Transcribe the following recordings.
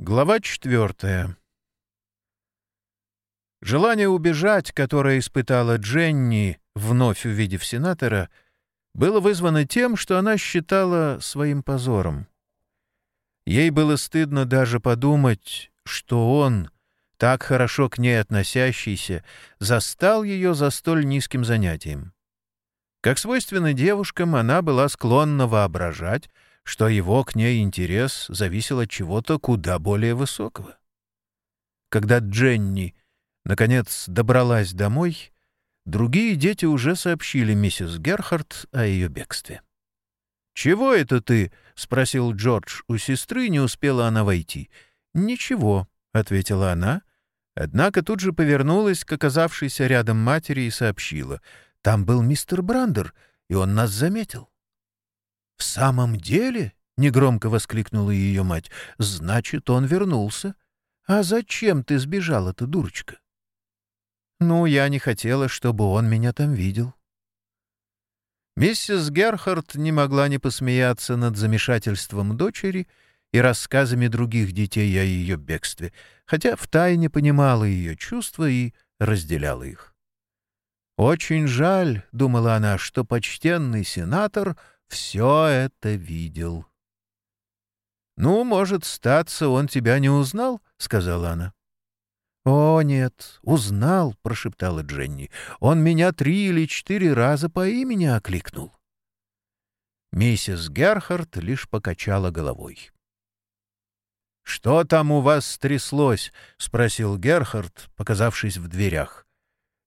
Глава четвертая. Желание убежать, которое испытала Дженни, вновь увидев сенатора, было вызвано тем, что она считала своим позором. Ей было стыдно даже подумать, что он, так хорошо к ней относящийся, застал ее за столь низким занятием. Как свойственно девушкам, она была склонна воображать, что его к ней интерес зависел от чего-то куда более высокого. Когда Дженни, наконец, добралась домой, другие дети уже сообщили миссис Герхард о ее бегстве. «Чего это ты?» — спросил Джордж у сестры, не успела она войти. «Ничего», — ответила она, однако тут же повернулась к оказавшейся рядом матери и сообщила. «Там был мистер Брандер, и он нас заметил». «В самом деле?» — негромко воскликнула ее мать. «Значит, он вернулся. А зачем ты сбежала-то, дурочка?» «Ну, я не хотела, чтобы он меня там видел». Миссис Герхард не могла не посмеяться над замешательством дочери и рассказами других детей о ее бегстве, хотя втайне понимала ее чувства и разделяла их. «Очень жаль», — думала она, — «что почтенный сенатор — все это видел. «Ну, может, статься, он тебя не узнал?» — сказала она. «О, нет, узнал», — прошептала Дженни. «Он меня три или четыре раза по имени окликнул». Миссис Герхард лишь покачала головой. «Что там у вас стряслось?» — спросил Герхард, показавшись в дверях.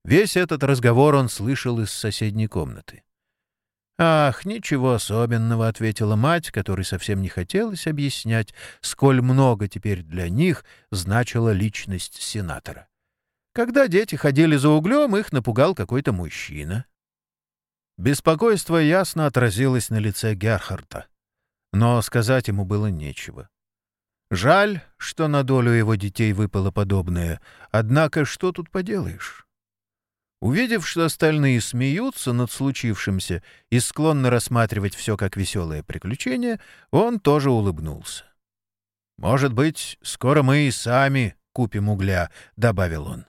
Весь этот разговор он слышал из соседней комнаты. «Ах, ничего особенного», — ответила мать, которой совсем не хотелось объяснять, сколь много теперь для них значила личность сенатора. Когда дети ходили за углем, их напугал какой-то мужчина. Беспокойство ясно отразилось на лице Герхарда, но сказать ему было нечего. Жаль, что на долю его детей выпало подобное, однако что тут поделаешь? Увидев, что остальные смеются над случившимся и склонны рассматривать все как веселое приключение, он тоже улыбнулся. «Может быть, скоро мы и сами купим угля», — добавил он.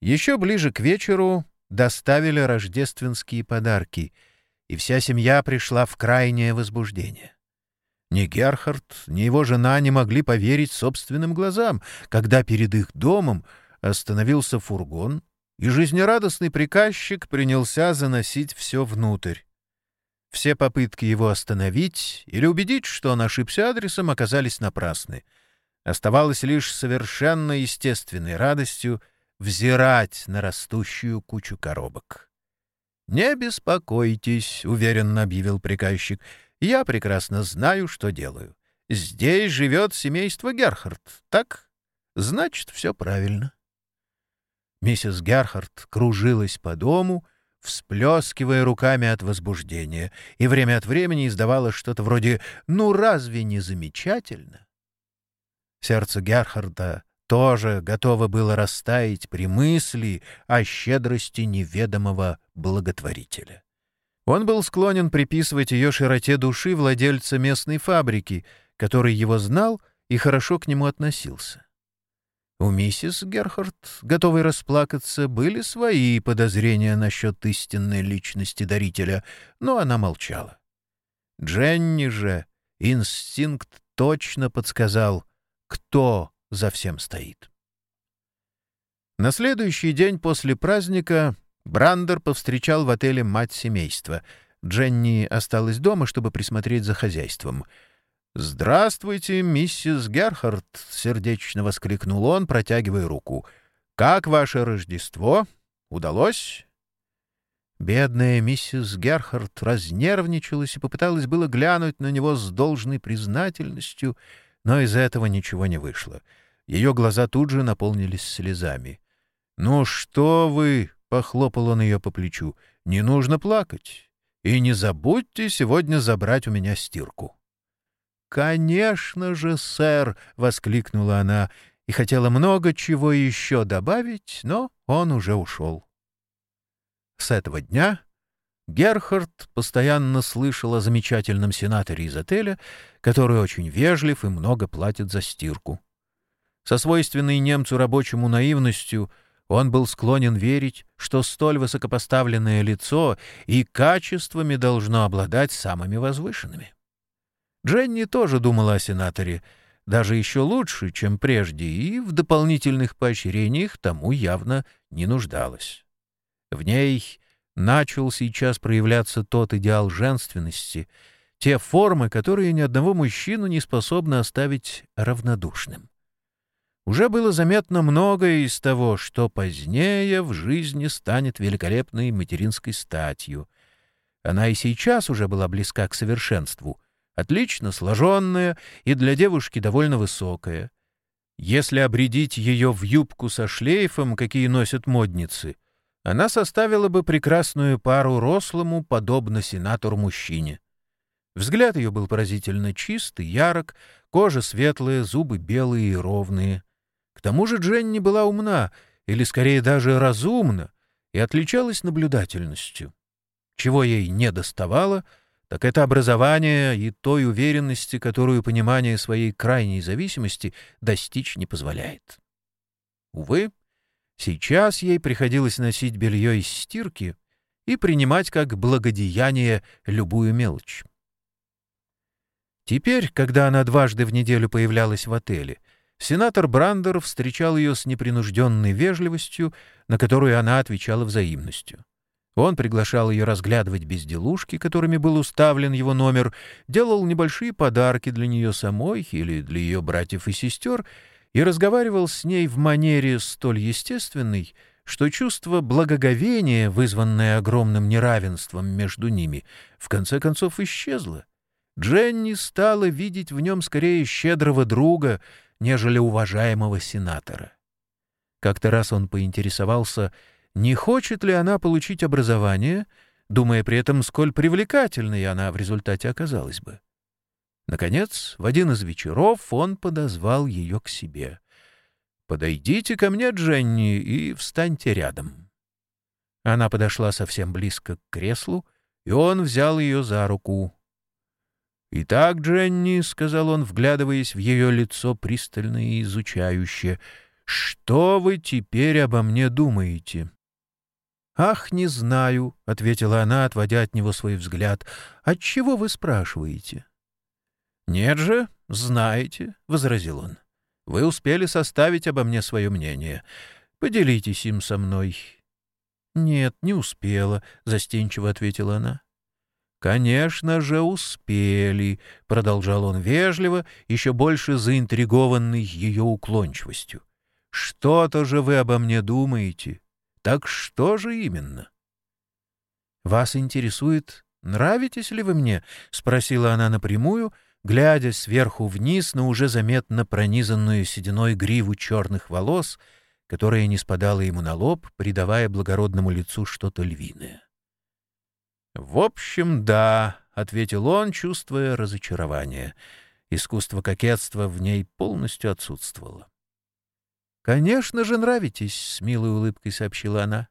Еще ближе к вечеру доставили рождественские подарки, и вся семья пришла в крайнее возбуждение. Ни Герхард, ни его жена не могли поверить собственным глазам, когда перед их домом остановился фургон и жизнерадостный приказчик принялся заносить все внутрь. Все попытки его остановить или убедить, что он ошибся адресом, оказались напрасны. Оставалось лишь совершенно естественной радостью взирать на растущую кучу коробок. «Не беспокойтесь», — уверенно объявил приказчик, — «я прекрасно знаю, что делаю. Здесь живет семейство Герхард, так? Значит, все правильно». Миссис Герхард кружилась по дому, всплескивая руками от возбуждения, и время от времени издавала что-то вроде «Ну разве не замечательно?» Сердце Герхарда тоже готово было растаять при мысли о щедрости неведомого благотворителя. Он был склонен приписывать ее широте души владельца местной фабрики, который его знал и хорошо к нему относился. У миссис Герхард, готовой расплакаться, были свои подозрения насчет истинной личности дарителя, но она молчала. Дженни же инстинкт точно подсказал, кто за всем стоит. На следующий день после праздника Брандер повстречал в отеле мать семейства. Дженни осталась дома, чтобы присмотреть за хозяйством — «Здравствуйте, миссис Герхард!» — сердечно воскликнул он, протягивая руку. «Как ваше Рождество? Удалось?» Бедная миссис Герхард разнервничалась и попыталась было глянуть на него с должной признательностью, но из этого ничего не вышло. Ее глаза тут же наполнились слезами. «Ну что вы!» — похлопал он ее по плечу. «Не нужно плакать. И не забудьте сегодня забрать у меня стирку». «Конечно же, сэр!» — воскликнула она и хотела много чего еще добавить, но он уже ушел. С этого дня Герхард постоянно слышал о замечательном сенаторе из отеля, который очень вежлив и много платит за стирку. Со свойственной немцу рабочему наивностью он был склонен верить, что столь высокопоставленное лицо и качествами должно обладать самыми возвышенными. Дженни тоже думала о сенаторе, даже еще лучше, чем прежде, и в дополнительных поощрениях тому явно не нуждалась. В ней начал сейчас проявляться тот идеал женственности, те формы, которые ни одного мужчину не способны оставить равнодушным. Уже было заметно многое из того, что позднее в жизни станет великолепной материнской статью. Она и сейчас уже была близка к совершенству, отлично сложенная и для девушки довольно высокая. Если обредить ее в юбку со шлейфом, какие носят модницы, она составила бы прекрасную пару рослому, подобно сенатору-мужчине. Взгляд ее был поразительно чистый, ярок, кожа светлая, зубы белые и ровные. К тому же Дженни была умна, или скорее даже разумна, и отличалась наблюдательностью. Чего ей не доставало, так это образование и той уверенности, которую понимание своей крайней зависимости достичь не позволяет. Увы, Сейчас ей приходилось носить белье из стирки и принимать как благодеяние любую мелочь. Теперь, когда она дважды в неделю появлялась в отеле, сенатор Брандер встречал ее с непринужденной вежливостью, на которую она отвечала взаимностью. Он приглашал ее разглядывать безделушки, которыми был уставлен его номер, делал небольшие подарки для нее самой или для ее братьев и сестер — и разговаривал с ней в манере столь естественной, что чувство благоговения, вызванное огромным неравенством между ними, в конце концов исчезло. Дженни стала видеть в нем скорее щедрого друга, нежели уважаемого сенатора. Как-то раз он поинтересовался, не хочет ли она получить образование, думая при этом, сколь привлекательной она в результате оказалась бы. Наконец, в один из вечеров он подозвал ее к себе. «Подойдите ко мне, Дженни, и встаньте рядом». Она подошла совсем близко к креслу, и он взял ее за руку. «Итак, Дженни», — сказал он, вглядываясь в ее лицо пристально и изучающе, — «что вы теперь обо мне думаете?» «Ах, не знаю», — ответила она, отводя от него свой взгляд. «Отчего вы спрашиваете?» «Нет же, знаете», — возразил он. «Вы успели составить обо мне свое мнение. Поделитесь им со мной». «Нет, не успела», — застенчиво ответила она. «Конечно же, успели», — продолжал он вежливо, еще больше заинтригованный ее уклончивостью. «Что-то же вы обо мне думаете. Так что же именно?» «Вас интересует, нравитесь ли вы мне?» — спросила она напрямую, глядя сверху вниз на уже заметно пронизанную сединой гриву черных волос, которая не спадала ему на лоб, придавая благородному лицу что-то львиное. «В общем, да», — ответил он, чувствуя разочарование. Искусство кокетства в ней полностью отсутствовало. «Конечно же, нравитесь», — с милой улыбкой сообщила она.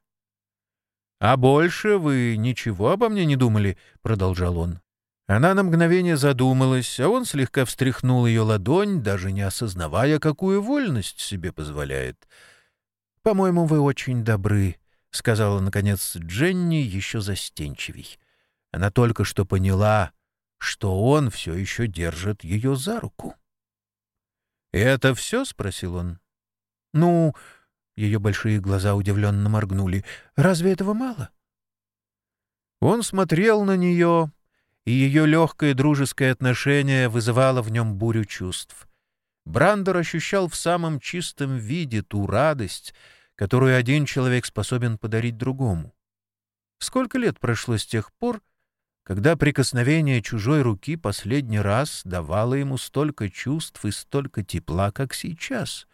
«А больше вы ничего обо мне не думали?» — продолжал он. Она на мгновение задумалась, а он слегка встряхнул ее ладонь, даже не осознавая, какую вольность себе позволяет. «По-моему, вы очень добры», — сказала, наконец, Дженни еще застенчивей. Она только что поняла, что он все еще держит ее за руку. «Это все?» — спросил он. «Ну...» — ее большие глаза удивленно моргнули. «Разве этого мало?» Он смотрел на нее, и ее легкое дружеское отношение вызывало в нем бурю чувств. Брандер ощущал в самом чистом виде ту радость, которую один человек способен подарить другому. Сколько лет прошло с тех пор, когда прикосновение чужой руки последний раз давало ему столько чувств и столько тепла, как сейчас?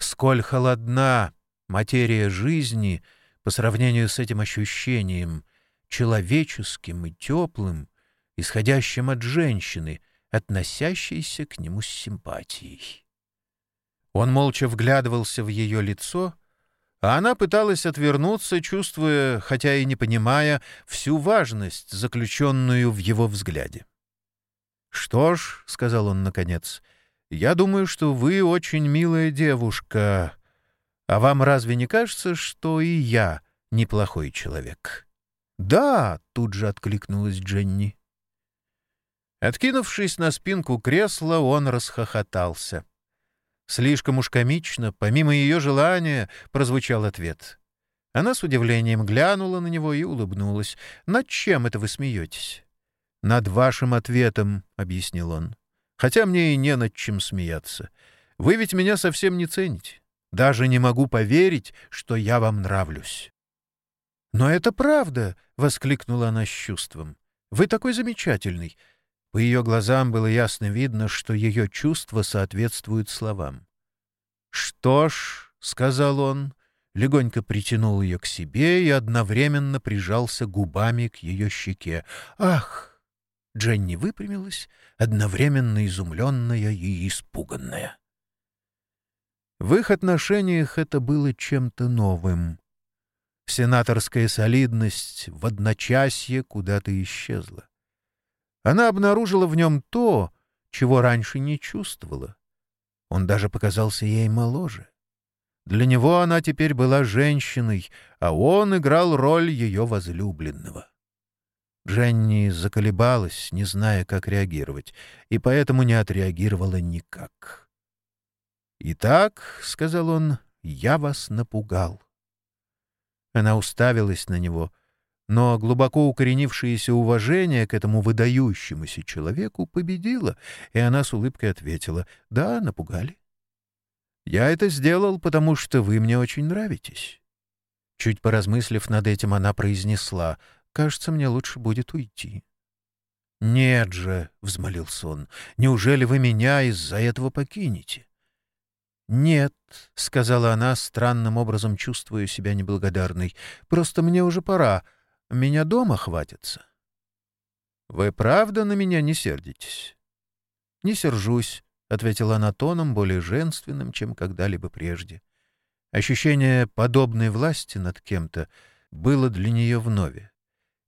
Сколь холодна материя жизни по сравнению с этим ощущением, человеческим и теплым, исходящим от женщины, относящейся к нему с симпатией. Он молча вглядывался в ее лицо, а она пыталась отвернуться, чувствуя, хотя и не понимая, всю важность, заключенную в его взгляде. «Что ж», — сказал он наконец, — «я думаю, что вы очень милая девушка. А вам разве не кажется, что и я неплохой человек?» «Да», — тут же откликнулась Дженни. Откинувшись на спинку кресла, он расхохотался. Слишком уж комично, помимо ее желания, прозвучал ответ. Она с удивлением глянула на него и улыбнулась. «Над чем это вы смеетесь?» «Над вашим ответом», — объяснил он. «Хотя мне и не над чем смеяться. Вы ведь меня совсем не цените. Даже не могу поверить, что я вам нравлюсь». «Но это правда!» — воскликнула она с чувством. «Вы такой замечательный. По ее глазам было ясно видно, что ее чувства соответствуют словам. «Что ж», — сказал он, легонько притянул ее к себе и одновременно прижался губами к ее щеке. «Ах!» — Дженни выпрямилась, одновременно изумленная и испуганная. В их отношениях это было чем-то новым. Сенаторская солидность в одночасье куда-то исчезла. Она обнаружила в нем то, чего раньше не чувствовала. Он даже показался ей моложе. Для него она теперь была женщиной, а он играл роль ее возлюбленного. Дженни заколебалась, не зная, как реагировать, и поэтому не отреагировала никак. «Итак», — сказал он, — «я вас напугал». Она уставилась на него, но глубоко укоренившееся уважение к этому выдающемуся человеку победило, и она с улыбкой ответила «Да, напугали». «Я это сделал, потому что вы мне очень нравитесь». Чуть поразмыслив над этим, она произнесла «Кажется, мне лучше будет уйти». «Нет же», — взмолился он, — «неужели вы меня из-за этого покинете?» «Нет», — сказала она, странным образом чувствуя себя неблагодарной, — «просто мне уже пора. Меня дома хватится. Вы правда на меня не сердитесь? Не сержусь, — ответила она тоном, более женственным, чем когда-либо прежде. Ощущение подобной власти над кем-то было для нее вновь,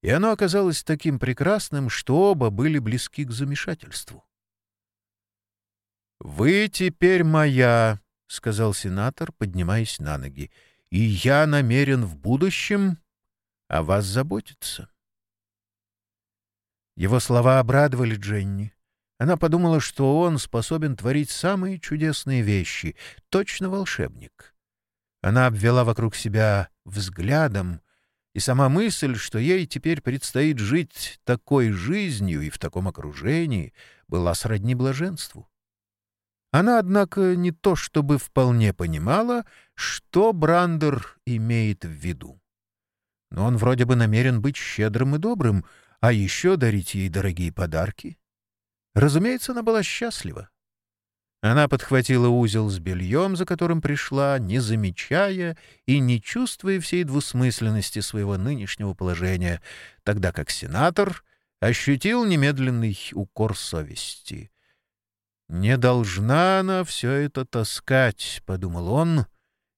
и оно оказалось таким прекрасным, что оба были близки к замешательству. «Вы теперь моя», — сказал сенатор, поднимаясь на ноги, — «и я намерен в будущем о вас заботится. Его слова обрадовали Дженни. Она подумала, что он способен творить самые чудесные вещи, точно волшебник. Она обвела вокруг себя взглядом, и сама мысль, что ей теперь предстоит жить такой жизнью и в таком окружении, была сродни блаженству. Она, однако, не то чтобы вполне понимала, что Брандер имеет в виду но он вроде бы намерен быть щедрым и добрым, а еще дарить ей дорогие подарки. Разумеется, она была счастлива. Она подхватила узел с бельем, за которым пришла, не замечая и не чувствуя всей двусмысленности своего нынешнего положения, тогда как сенатор ощутил немедленный укор совести. «Не должна она все это таскать», — подумал он,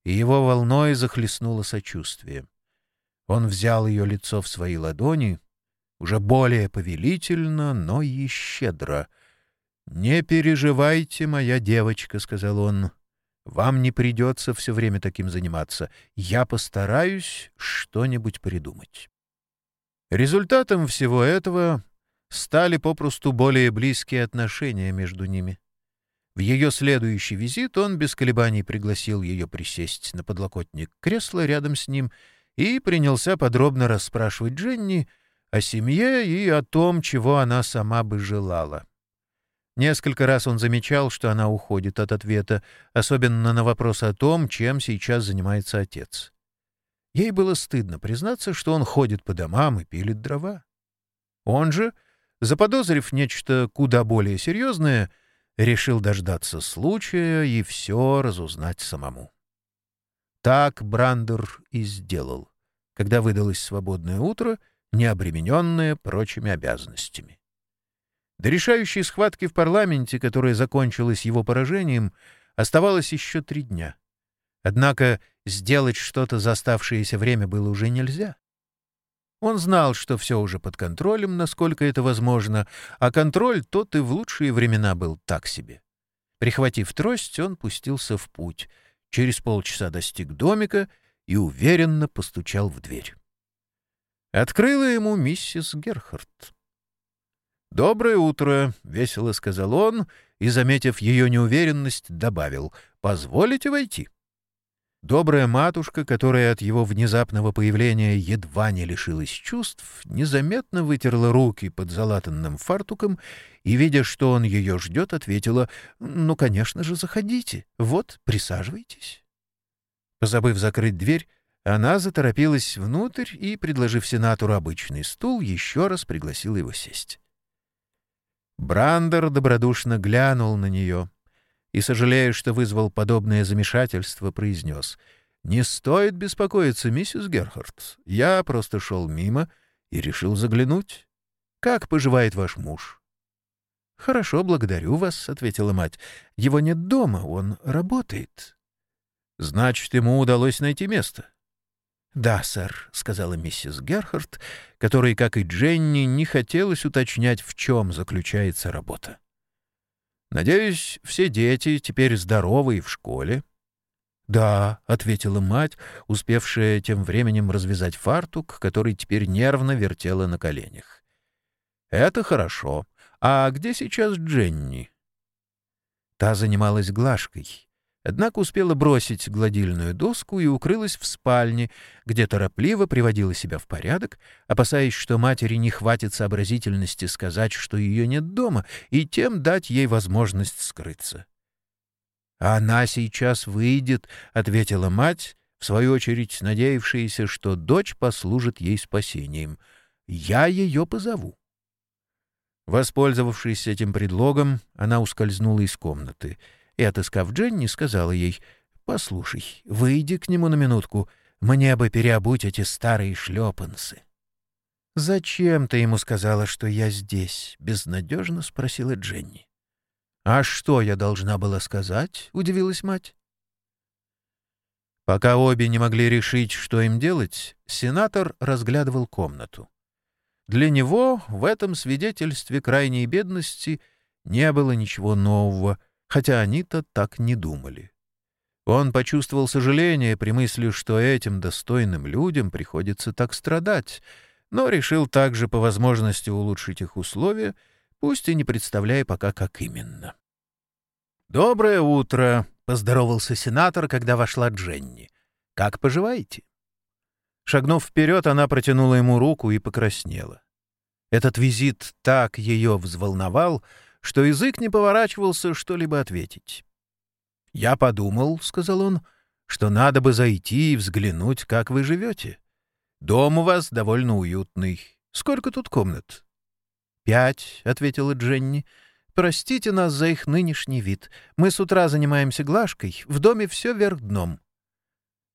и его волной захлестнуло сочувствие. Он взял ее лицо в свои ладони, уже более повелительно, но и щедро. «Не переживайте, моя девочка», — сказал он, — «вам не придется все время таким заниматься. Я постараюсь что-нибудь придумать». Результатом всего этого стали попросту более близкие отношения между ними. В ее следующий визит он без колебаний пригласил ее присесть на подлокотник кресла рядом с ним — и принялся подробно расспрашивать Дженни о семье и о том, чего она сама бы желала. Несколько раз он замечал, что она уходит от ответа, особенно на вопрос о том, чем сейчас занимается отец. Ей было стыдно признаться, что он ходит по домам и пилит дрова. Он же, заподозрив нечто куда более серьезное, решил дождаться случая и все разузнать самому. Так Брандер и сделал, когда выдалось свободное утро, не обремененное прочими обязанностями. До решающей схватки в парламенте, которая закончилась его поражением, оставалось еще три дня. Однако сделать что-то за оставшееся время было уже нельзя. Он знал, что все уже под контролем, насколько это возможно, а контроль тот и в лучшие времена был так себе. Прихватив трость, он пустился в путь. Через полчаса достиг домика и уверенно постучал в дверь. Открыла ему миссис Герхард. «Доброе утро», — весело сказал он, и, заметив ее неуверенность, добавил, «Позволите войти?» Добрая матушка, которая от его внезапного появления едва не лишилась чувств, незаметно вытерла руки под залатанным фартуком и, видя, что он ее ждет, ответила «Ну, конечно же, заходите. Вот, присаживайтесь». Позабыв закрыть дверь, она заторопилась внутрь и, предложив сенатору обычный стул, еще раз пригласила его сесть. Брандер добродушно глянул на нее — и, сожалея, что вызвал подобное замешательство, произнес «Не стоит беспокоиться, миссис Герхард. Я просто шел мимо и решил заглянуть. Как поживает ваш муж?» «Хорошо, благодарю вас», — ответила мать. «Его нет дома, он работает». «Значит, ему удалось найти место?» «Да, сэр», — сказала миссис Герхард, которой, как и Дженни, не хотелось уточнять, в чем заключается работа. Надеюсь, все дети теперь здоровы и в школе. — Да, — ответила мать, успевшая тем временем развязать фартук, который теперь нервно вертела на коленях. — Это хорошо. А где сейчас Дженни? Та занималась глажкой. Однако успела бросить гладильную доску и укрылась в спальне, где торопливо приводила себя в порядок, опасаясь, что матери не хватит сообразительности сказать, что ее нет дома, и тем дать ей возможность скрыться. «Она сейчас выйдет», — ответила мать, в свою очередь надеявшаяся, что дочь послужит ей спасением. «Я ее позову». Воспользовавшись этим предлогом, она ускользнула из комнаты — и, отыскав Дженни, сказала ей, «Послушай, выйди к нему на минутку, мне бы переобуть эти старые шлепанцы». «Зачем ты ему сказала, что я здесь?» — безнадежно спросила Дженни. «А что я должна была сказать?» — удивилась мать. Пока обе не могли решить, что им делать, сенатор разглядывал комнату. Для него в этом свидетельстве крайней бедности не было ничего нового — хотя они-то так не думали. Он почувствовал сожаление при мысли, что этим достойным людям приходится так страдать, но решил также по возможности улучшить их условия, пусть и не представляя пока, как именно. «Доброе утро!» — поздоровался сенатор, когда вошла Дженни. «Как поживаете?» Шагнув вперед, она протянула ему руку и покраснела. Этот визит так ее взволновал, что язык не поворачивался что-либо ответить. «Я подумал», — сказал он, — «что надо бы зайти и взглянуть, как вы живете. Дом у вас довольно уютный. Сколько тут комнат?» «Пять», — ответила Дженни. «Простите нас за их нынешний вид. Мы с утра занимаемся глажкой. В доме все вверх дном».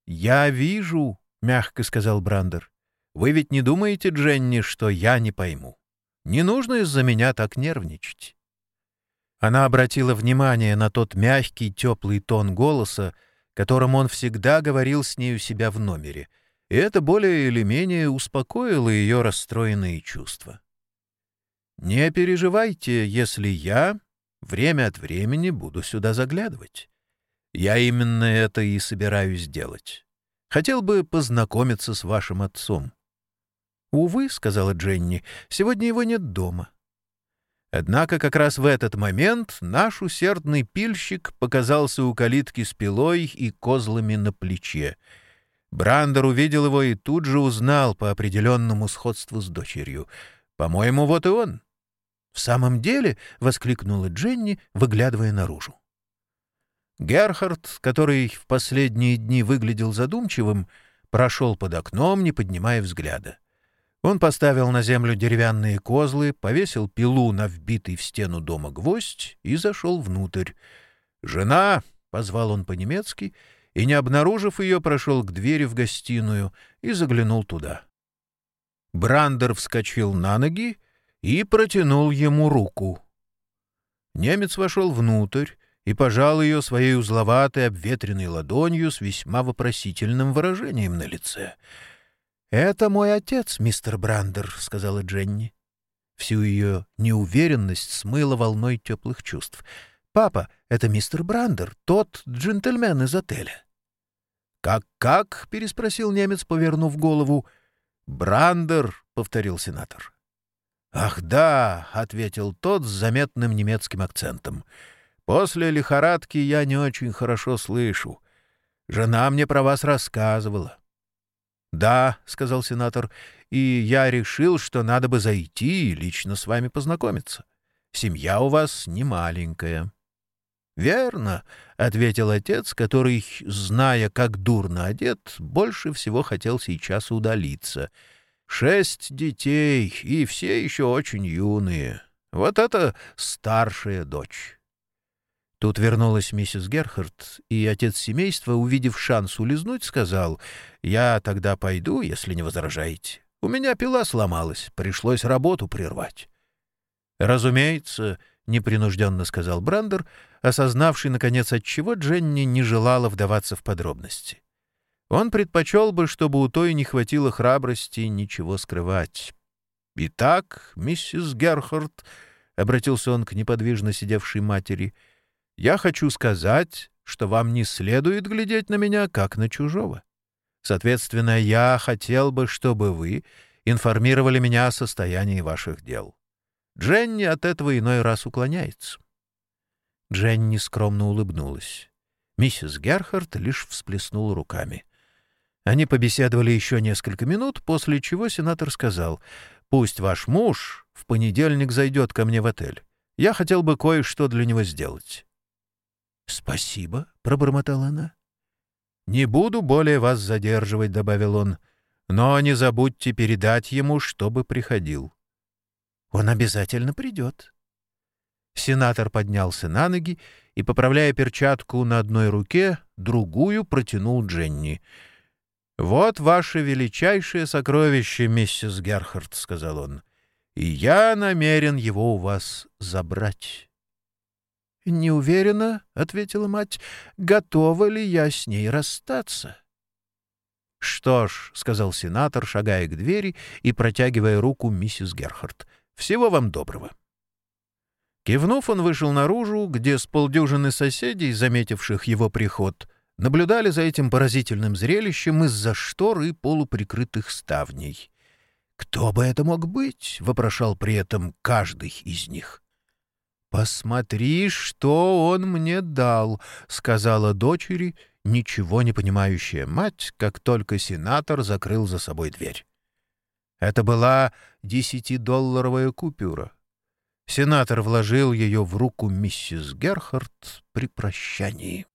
«Я вижу», — мягко сказал Брандер. «Вы ведь не думаете, Дженни, что я не пойму? Не нужно из-за меня так нервничать». Она обратила внимание на тот мягкий, теплый тон голоса, которым он всегда говорил с ней у себя в номере, и это более или менее успокоило ее расстроенные чувства. «Не переживайте, если я время от времени буду сюда заглядывать. Я именно это и собираюсь делать. Хотел бы познакомиться с вашим отцом». «Увы», — сказала Дженни, — «сегодня его нет дома». Однако как раз в этот момент наш усердный пильщик показался у калитки с пилой и козлами на плече. Брандер увидел его и тут же узнал по определенному сходству с дочерью. «По-моему, вот и он». «В самом деле?» — воскликнула Дженни, выглядывая наружу. Герхард, который в последние дни выглядел задумчивым, прошел под окном, не поднимая взгляда. Он поставил на землю деревянные козлы, повесил пилу на вбитый в стену дома гвоздь и зашел внутрь. «Жена!» — позвал он по-немецки, и, не обнаружив ее, прошел к двери в гостиную и заглянул туда. Брандер вскочил на ноги и протянул ему руку. Немец вошел внутрь и пожал ее своей узловатой обветренной ладонью с весьма вопросительным выражением на лице. «Это мой отец, мистер Брандер», — сказала Дженни. Всю ее неуверенность смыла волной теплых чувств. «Папа, это мистер Брандер, тот джентльмен из отеля». «Как-как?» — переспросил немец, повернув голову. «Брандер», — повторил сенатор. «Ах, да», — ответил тот с заметным немецким акцентом. «После лихорадки я не очень хорошо слышу. Жена мне про вас рассказывала». «Да», — сказал сенатор, — «и я решил, что надо бы зайти и лично с вами познакомиться. Семья у вас не маленькая». «Верно», — ответил отец, который, зная, как дурно одет, больше всего хотел сейчас удалиться. «Шесть детей, и все еще очень юные. Вот это старшая дочь». Тут вернулась миссис Герхард, и отец семейства, увидев шанс улизнуть, сказал, «Я тогда пойду, если не возражаете. У меня пила сломалась, пришлось работу прервать». «Разумеется», — непринужденно сказал Брандер, осознавший, наконец, отчего Дженни не желала вдаваться в подробности. Он предпочел бы, чтобы у той не хватило храбрости ничего скрывать. «Итак, миссис Герхард», — обратился он к неподвижно сидевшей матери, — «я хочу сказать, что вам не следует глядеть на меня, как на чужого. Соответственно, я хотел бы, чтобы вы информировали меня о состоянии ваших дел. Дженни от этого иной раз уклоняется». Дженни скромно улыбнулась. Миссис Герхард лишь всплеснула руками. Они побеседовали еще несколько минут, после чего сенатор сказал, «Пусть ваш муж в понедельник зайдет ко мне в отель. Я хотел бы кое-что для него сделать». «Спасибо», — пробормотала она. «Не буду более вас задерживать», — добавил он, «но не забудьте передать ему, чтобы приходил». «Он обязательно придет». Сенатор поднялся на ноги и, поправляя перчатку на одной руке, другую протянул Дженни. «Вот ваше величайшее сокровище, миссис Герхард», — сказал он, — «и я намерен его у вас забрать». «Не уверена», — ответила мать, — «готова ли я с ней расстаться?» «Что ж», — сказал сенатор, шагая к двери и протягивая руку миссис Герхард, — «всего вам доброго». Кивнув, он вышел наружу, где с полдюжины соседей, заметивших его приход, наблюдали за этим поразительным зрелищем из-за штор и полуприкрытых ставней. «Кто бы это мог быть?» — вопрошал при этом каждый из них. «Посмотри, что он мне дал», — сказала дочери, ничего не понимающая мать, как только сенатор закрыл за собой дверь. Это была десятидолларовая купюра. Сенатор вложил ее в руку миссис Герхард при прощании.